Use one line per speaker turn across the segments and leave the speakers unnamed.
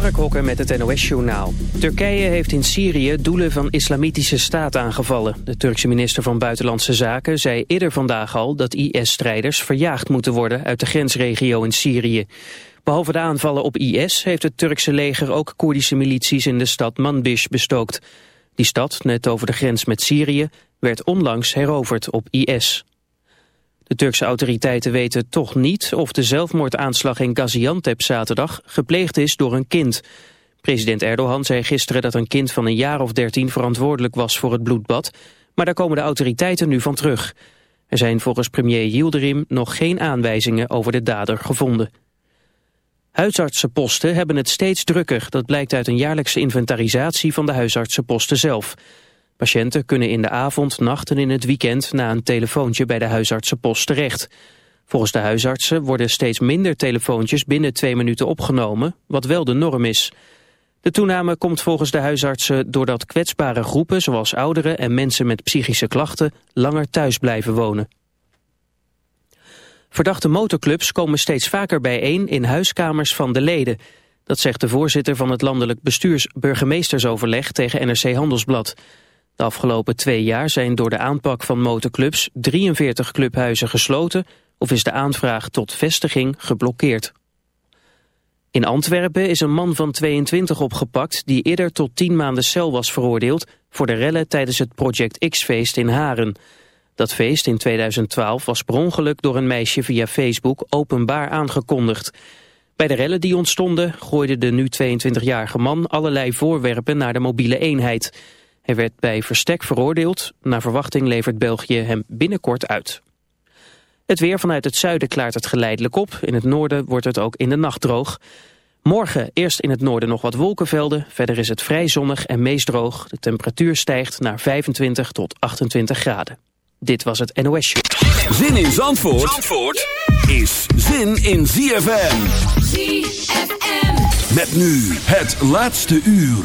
Mark Hokker met het NOS-journaal. Turkije heeft in Syrië doelen van islamitische staat aangevallen. De Turkse minister van Buitenlandse Zaken zei eerder vandaag al... dat IS-strijders verjaagd moeten worden uit de grensregio in Syrië. Behalve de aanvallen op IS heeft het Turkse leger ook Koerdische milities in de stad Manbij bestookt. Die stad, net over de grens met Syrië, werd onlangs heroverd op IS. De Turkse autoriteiten weten toch niet of de zelfmoordaanslag in Gaziantep zaterdag gepleegd is door een kind. President Erdogan zei gisteren dat een kind van een jaar of dertien verantwoordelijk was voor het bloedbad, maar daar komen de autoriteiten nu van terug. Er zijn volgens premier Yildirim nog geen aanwijzingen over de dader gevonden. Huisartsenposten hebben het steeds drukker. Dat blijkt uit een jaarlijkse inventarisatie van de huisartsenposten zelf. Patiënten kunnen in de avond, nacht en in het weekend na een telefoontje bij de huisartsenpost terecht. Volgens de huisartsen worden steeds minder telefoontjes binnen twee minuten opgenomen, wat wel de norm is. De toename komt volgens de huisartsen doordat kwetsbare groepen zoals ouderen en mensen met psychische klachten langer thuis blijven wonen. Verdachte motorclubs komen steeds vaker bijeen in huiskamers van de leden. Dat zegt de voorzitter van het landelijk bestuurs burgemeestersoverleg tegen NRC Handelsblad. De afgelopen twee jaar zijn door de aanpak van motorclubs 43 clubhuizen gesloten of is de aanvraag tot vestiging geblokkeerd. In Antwerpen is een man van 22 opgepakt die eerder tot 10 maanden cel was veroordeeld voor de rellen tijdens het Project X-feest in Haren. Dat feest in 2012 was per ongeluk door een meisje via Facebook openbaar aangekondigd. Bij de rellen die ontstonden gooide de nu 22-jarige man allerlei voorwerpen naar de mobiele eenheid. Hij werd bij verstek veroordeeld. Naar verwachting levert België hem binnenkort uit. Het weer vanuit het zuiden klaart het geleidelijk op. In het noorden wordt het ook in de nacht droog. Morgen eerst in het noorden nog wat wolkenvelden. Verder is het vrij zonnig en meest droog. De temperatuur stijgt naar 25 tot 28 graden. Dit was het NOS Show.
Zin in Zandvoort, Zandvoort is zin in ZFM.
ZFM.
Met nu het laatste uur.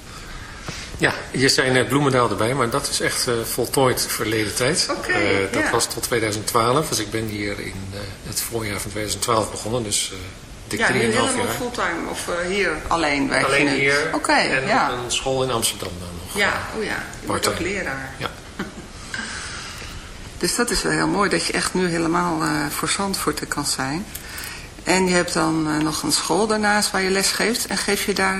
Ja, hier zijn net Bloemendaal erbij, maar dat is echt uh, voltooid verleden tijd.
Okay,
uh, dat
ja.
was tot 2012, dus ik ben hier in het voorjaar van 2012 begonnen, dus
ja,
3,5 jaar.
Ja, helemaal fulltime of hier alleen werk
Alleen
je nu?
hier
Oké, okay,
en
ja.
op een school in Amsterdam dan nog.
Ja, oh ja, je wordt ook leraar.
Ja.
Dus dat is wel heel mooi dat je echt nu helemaal uh, voor Zandvoort kan zijn. En je hebt dan uh, nog een school daarnaast waar je les geeft. En geef je daar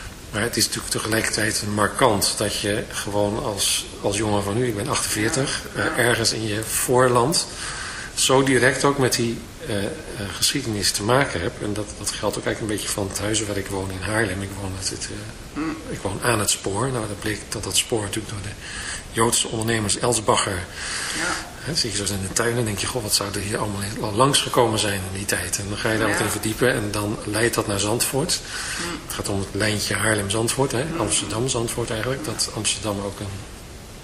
Maar het is natuurlijk tegelijkertijd markant dat je gewoon als, als jongen van nu, ik ben 48, ja. uh, ergens in je voorland zo direct ook met die uh, uh, geschiedenis te maken heb. En dat, dat geldt ook eigenlijk een beetje van het huis waar ik woon in Haarlem. Ik woon, het, het, uh, mm. ik woon aan het spoor. Nou, dat bleek dat dat spoor natuurlijk door de Joodse ondernemers Elsbacher.
Ja.
Hè, zie je zo in de tuin en denk je, goh, wat zou er hier allemaal al langs gekomen zijn in die tijd. En dan ga je daar
ja.
wat in verdiepen en dan leidt dat naar Zandvoort.
Mm.
Het gaat om het lijntje Haarlem-Zandvoort, Amsterdam-Zandvoort eigenlijk. Dat Amsterdam ook een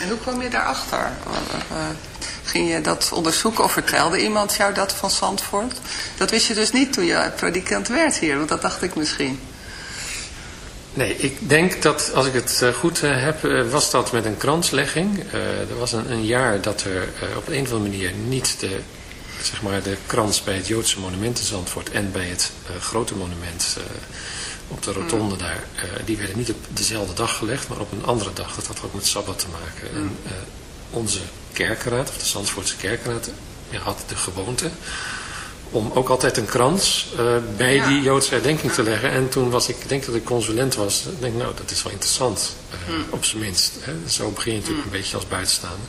En hoe kwam je daarachter? Uh, ging je dat onderzoeken of vertelde iemand jou dat van Zandvoort? Dat wist je dus niet toen je predikant werd hier, want dat dacht ik misschien.
Nee, ik denk dat als ik het eh, goed eh, heb, was dat met een kranslegging. er was een, een, jaar dat er op een of andere manier niet de, zeg maar, de krans bij het Joodse monument in Zandvoort en bij het grote monument op de rotonde mm. daar, die werden niet op dezelfde dag gelegd, maar op een andere dag. Dat had ook met Sabbat te maken. En mm. onze kerkenraad, of de Zandvoortse kerkenraad, ja, had de gewoonte om ook altijd een krans uh, bij die Joodse herdenking te leggen. En toen was ik, denk dat ik consulent was, ik denk nou, dat is wel interessant, uh, op zijn minst. Hè. Zo begin je natuurlijk mm. een beetje als buitenstaander.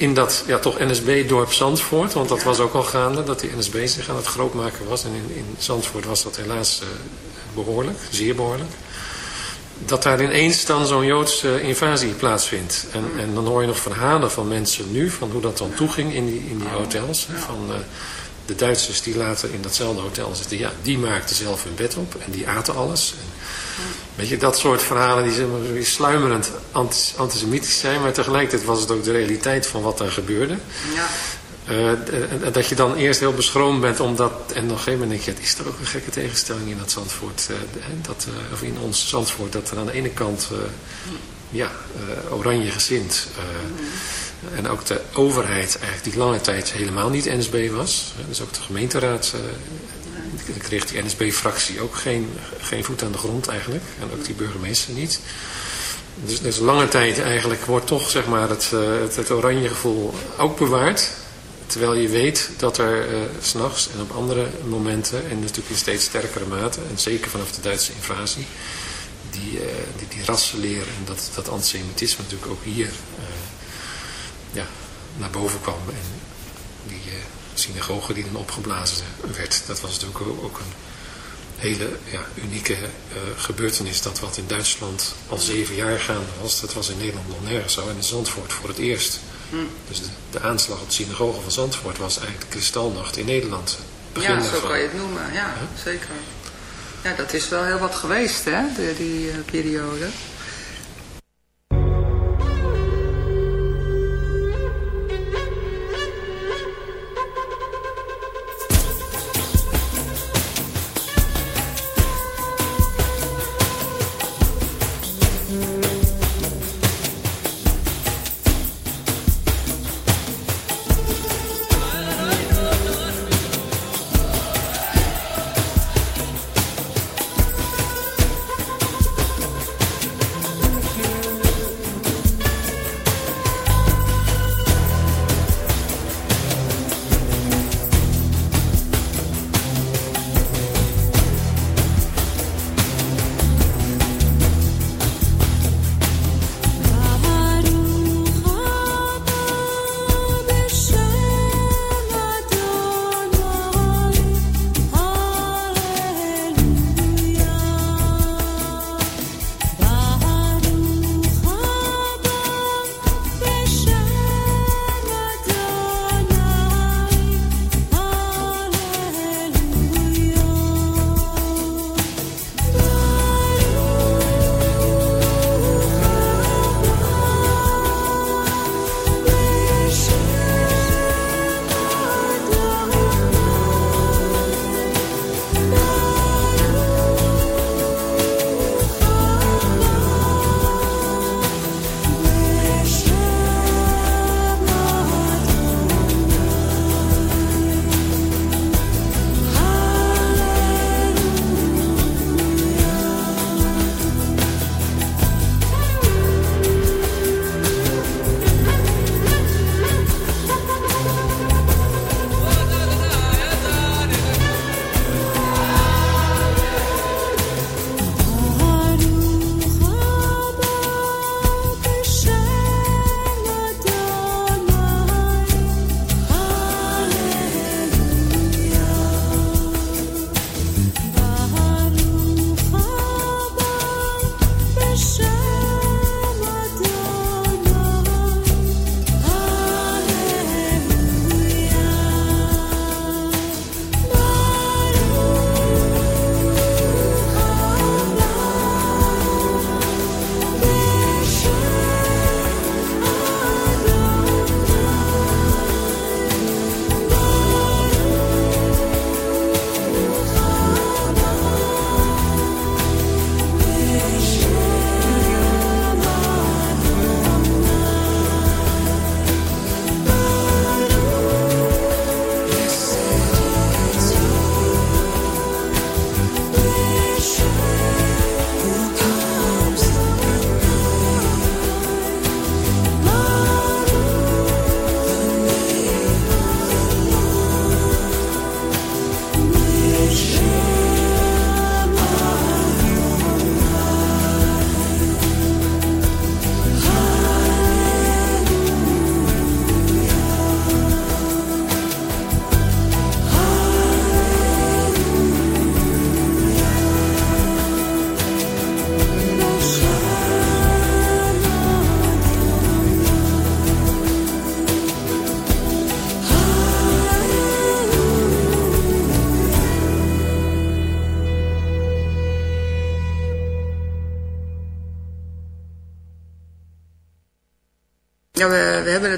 in dat ja, toch NSB-dorp Zandvoort, want dat was ook al gaande, dat die NSB zich aan het grootmaken was. En in, in Zandvoort was dat helaas uh, behoorlijk, zeer behoorlijk. Dat daar ineens dan zo'n Joodse invasie plaatsvindt. En, en dan hoor je nog verhalen van mensen nu, van hoe dat dan toeging in die, in die hotels. Van uh, de Duitsers die later in datzelfde hotel zitten, ja, die maakten zelf hun bed op en die aten alles. En, Weet je, dat soort verhalen die, die sluimerend antisemitisch zijn, maar tegelijkertijd was het ook de realiteit van wat daar gebeurde. Ja. Uh, dat je dan eerst heel beschroomd bent omdat, en op een gegeven moment denk je, is er ook een gekke tegenstelling in dat Zandvoort, uh, dat, uh, of in ons Zandvoort, dat er aan de ene kant, ja, oranje gezind, mm. en ook de overheid eigenlijk die lange tijd helemaal niet NSB was, dus ook de gemeenteraad kreeg die NSB-fractie ook geen, geen voet aan de grond eigenlijk. En ook die burgemeester niet. Dus, dus lange tijd eigenlijk wordt toch zeg maar, het, het, het, oranje gevoel ook bewaard. Terwijl je weet dat er uh, s'nachts en op andere momenten, en natuurlijk in steeds sterkere mate, en zeker vanaf de Duitse invasie, die, uh, die, die rassenleer en dat, dat antisemitisme natuurlijk ook hier ja, naar boven kwam. En die, synagoge die dan opgeblazen werd. Dat was natuurlijk ook een hele ja, unieke uh, gebeurtenis. Dat wat in Duitsland al zeven jaar gaande was, dat was in Nederland nog nergens zo. En in Zandvoort voor het eerst. Hmm. Dus de, de, aanslag op de synagoge van Zandvoort was eigenlijk kristalnacht in Nederland.
Begin ja, zo kan je het noemen. Ja, zeker. Ja, dat is wel heel wat geweest, hè, die, uh, periode.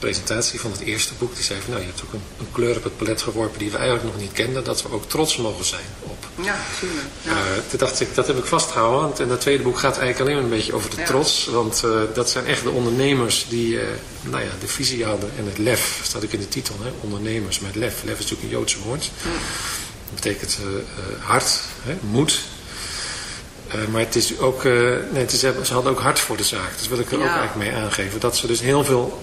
presentatie van het eerste boek. Die zei van nou je hebt ook een, een, kleur op het palet geworpen die we eigenlijk nog niet kenden. Dat we ook trots mogen zijn op.
Ja. Ja.
Uh, toen dacht ik, dat heb ik vastgehouden. Want in dat tweede boek gaat eigenlijk alleen maar een beetje over de ja. trots. Want uh, dat zijn echt de ondernemers die uh, nou ja, de visie hadden. En het lef, staat ook in de titel. Hè? Ondernemers met lef. Lef is natuurlijk een Joodse woord. Ja. Dat betekent hart, hè? moed. Uh, maar het is ook, uh, nee, het is, ze hadden ook hart voor de zaak. Dus wil ik er ja. ook eigenlijk mee aangeven. Dat ze dus heel veel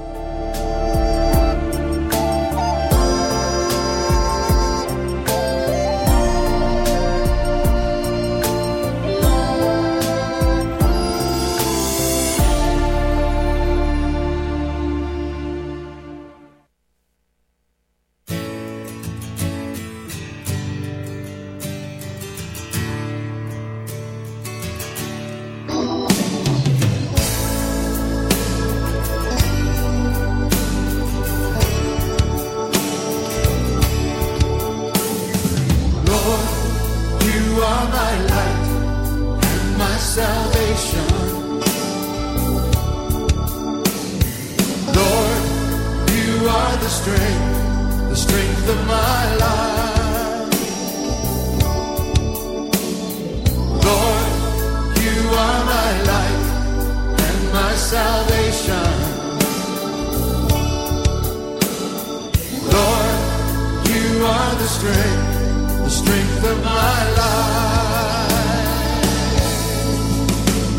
The strength, the strength of my life.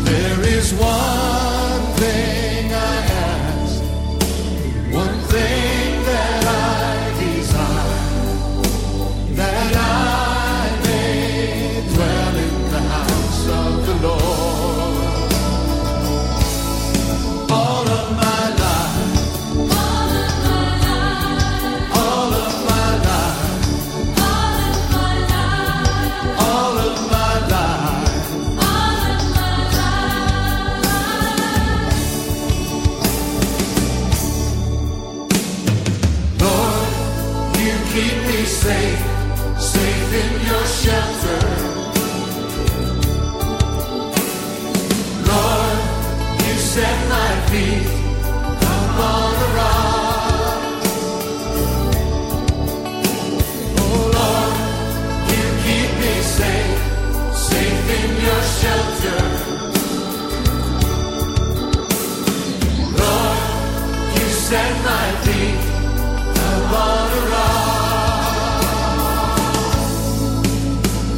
There is one thing I ask, one thing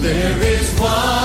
There is one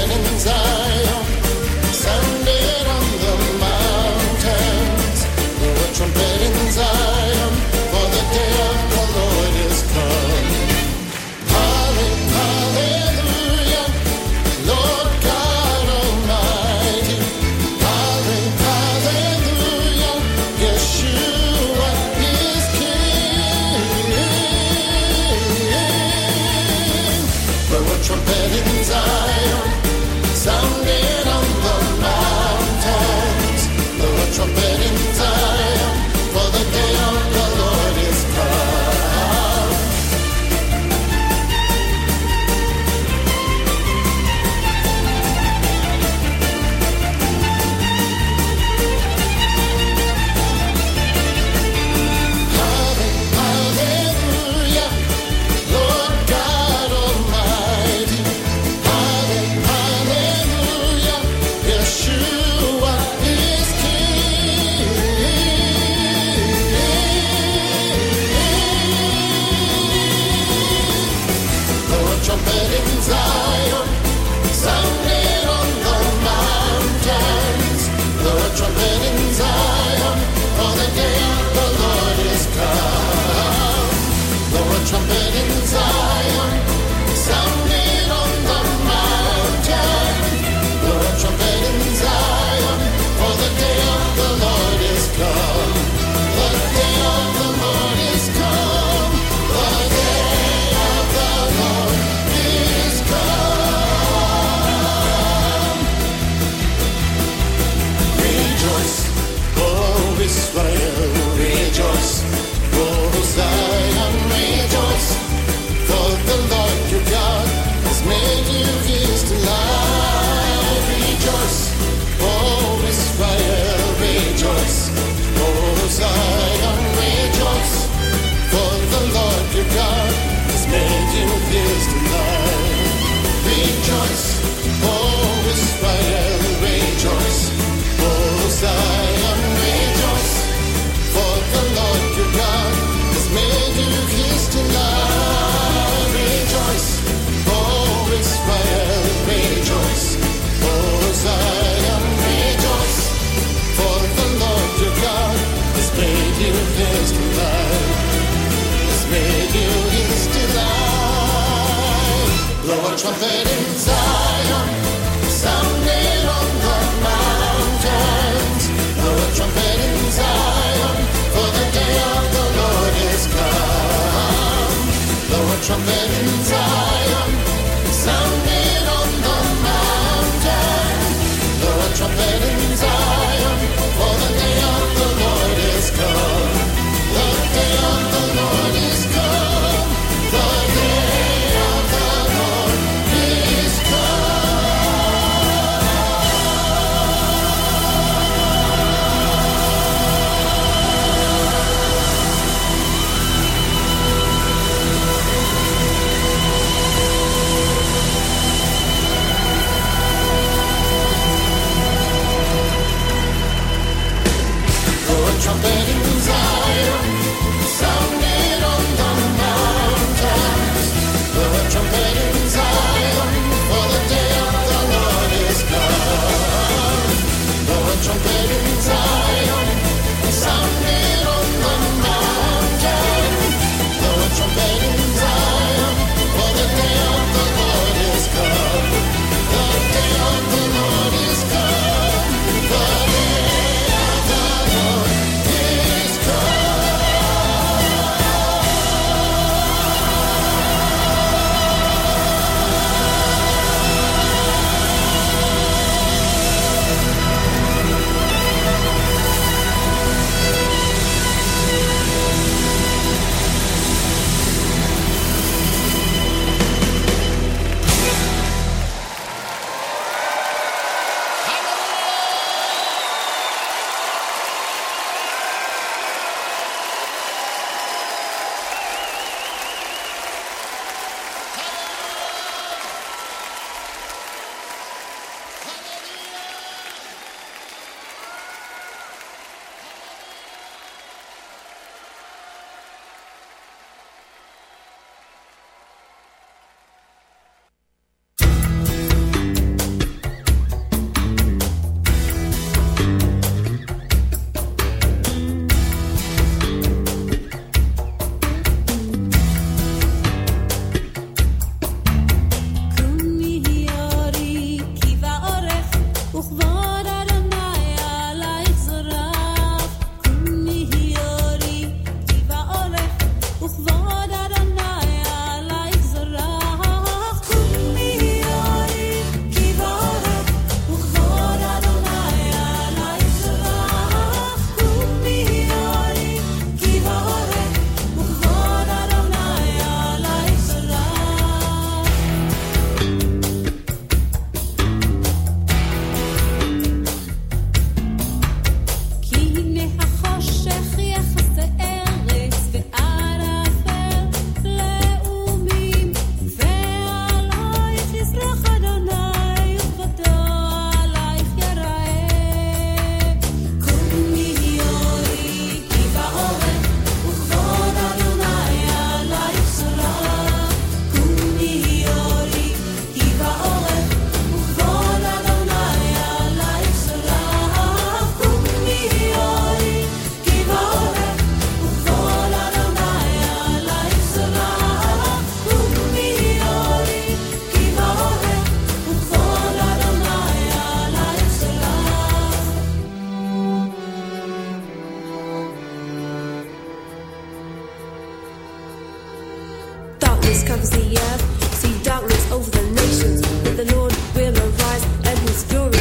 covers the earth. See darkness over the nations. But the Lord will arise and his glory.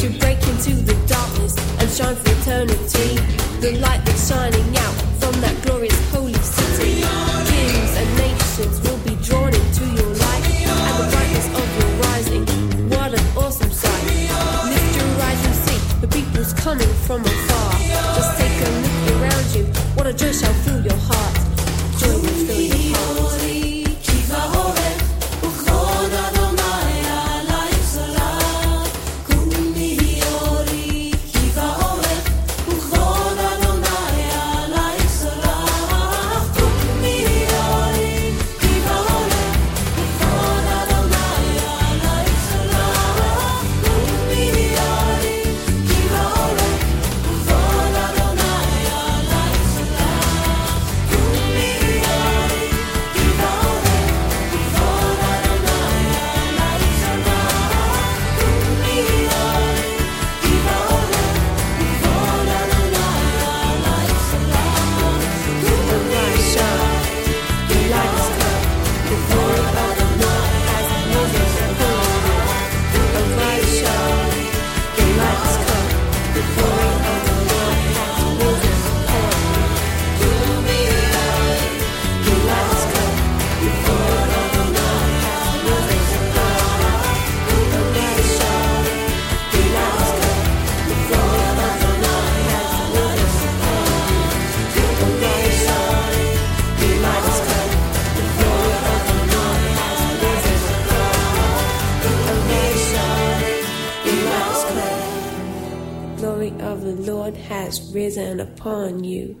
To break into the darkness and shine for eternity. The light that's shining out from that glorious holy city. Kings and nations will be drawn into your light. And the brightness of your rising. What an awesome sight. And see the people's coming from afar. Has risen upon you.